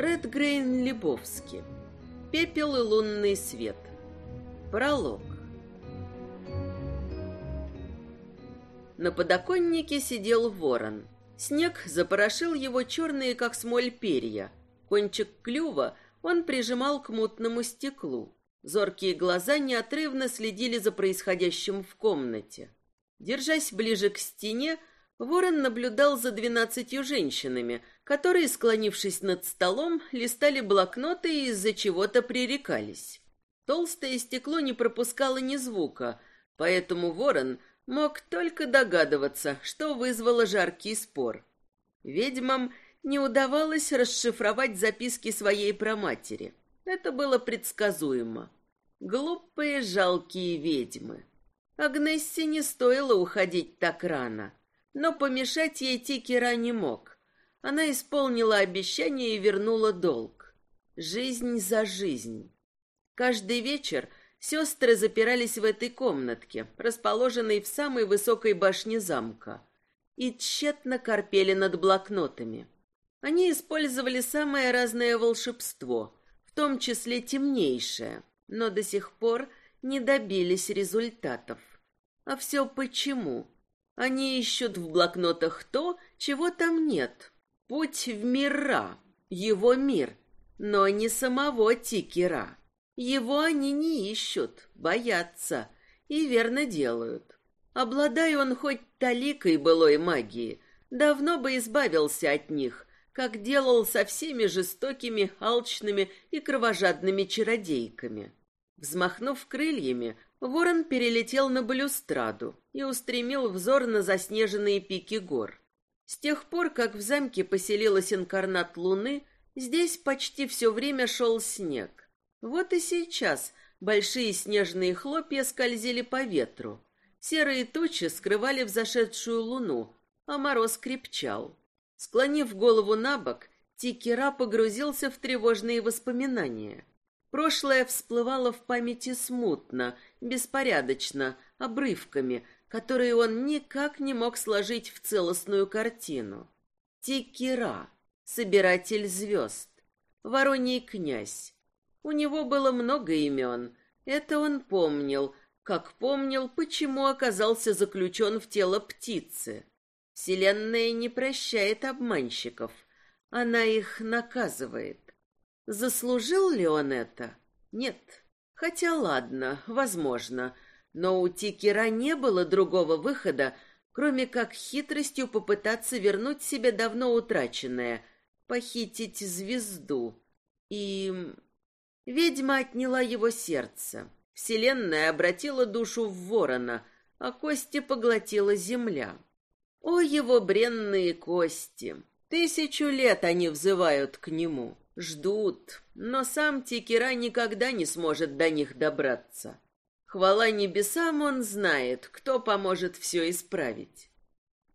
Редгрейн Лебовский. Пепел и лунный свет. Пролог. На подоконнике сидел ворон. Снег запорошил его черные, как смоль, перья. Кончик клюва он прижимал к мутному стеклу. Зоркие глаза неотрывно следили за происходящим в комнате. Держась ближе к стене, Ворон наблюдал за двенадцатью женщинами, которые, склонившись над столом, листали блокноты и из-за чего-то пререкались. Толстое стекло не пропускало ни звука, поэтому Ворон мог только догадываться, что вызвало жаркий спор. Ведьмам не удавалось расшифровать записки своей праматери. Это было предсказуемо. Глупые, жалкие ведьмы. Агнессе не стоило уходить так рано, но помешать ей Тикера не мог. Она исполнила обещание и вернула долг. Жизнь за жизнь. Каждый вечер сестры запирались в этой комнатке, расположенной в самой высокой башне замка, и тщетно корпели над блокнотами. Они использовали самое разное волшебство, в том числе темнейшее, но до сих пор не добились результатов. А все почему? Они ищут в блокнотах то, чего там нет. Путь в мира, его мир, но не самого Тикера. Его они не ищут, боятся и верно делают. Обладая он хоть таликой былой магии, давно бы избавился от них, как делал со всеми жестокими, алчными и кровожадными чародейками. Взмахнув крыльями, ворон перелетел на балюстраду и устремил взор на заснеженные пики гор. С тех пор, как в замке поселилась инкарнат луны, здесь почти все время шел снег. Вот и сейчас большие снежные хлопья скользили по ветру. Серые тучи скрывали взошедшую луну, а мороз крепчал. Склонив голову на бок, Тикера погрузился в тревожные воспоминания. Прошлое всплывало в памяти смутно, беспорядочно, обрывками, которые он никак не мог сложить в целостную картину. Тикера, собиратель звезд, вороний князь. У него было много имен, это он помнил, как помнил, почему оказался заключен в тело птицы. Вселенная не прощает обманщиков, она их наказывает. Заслужил ли он это? Нет. Хотя ладно, возможно, но у Тикера не было другого выхода, кроме как хитростью попытаться вернуть себе давно утраченное, похитить звезду. И ведьма отняла его сердце. Вселенная обратила душу в ворона, а кости поглотила земля. О, его бренные кости! Тысячу лет они взывают к нему. Ждут, но сам Тикера никогда не сможет до них добраться. Хвала небесам, он знает, кто поможет все исправить.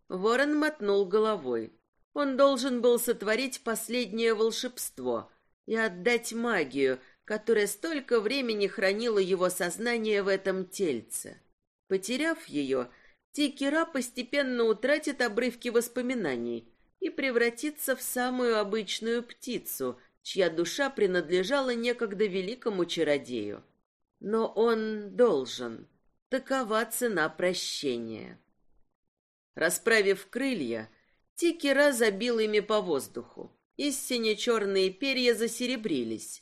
Ворон мотнул головой. Он должен был сотворить последнее волшебство и отдать магию, которая столько времени хранила его сознание в этом тельце. Потеряв ее, Тикера постепенно утратит обрывки воспоминаний и превратится в самую обычную птицу, чья душа принадлежала некогда великому чародею. Но он должен. Такова цена прощения. Расправив крылья, Тикера забил ими по воздуху. Истине черные перья засеребрились.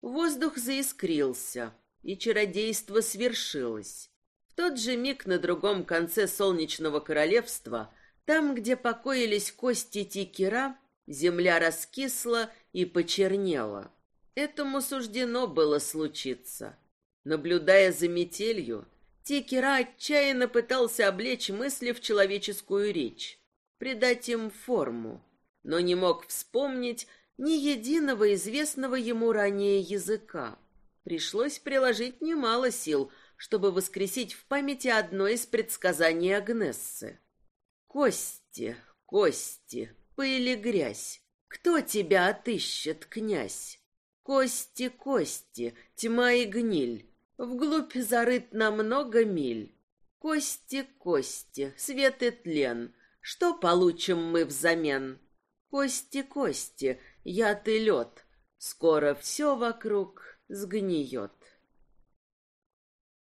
Воздух заискрился, и чародейство свершилось. В тот же миг на другом конце солнечного королевства, там, где покоились кости Тикера, земля раскисла и почернела. Этому суждено было случиться. Наблюдая за метелью, Тикера отчаянно пытался облечь мысли в человеческую речь, придать им форму, но не мог вспомнить ни единого известного ему ранее языка. Пришлось приложить немало сил, чтобы воскресить в памяти одно из предсказаний Агнессы. «Кости, кости, пыль грязь, кто тебя отыщет, князь? Кости, кости, тьма и гниль, вглубь зарыт на много миль. Кости, кости, свет и тлен, что получим мы взамен? Кости, кости, яд и лед, скоро все вокруг сгниет.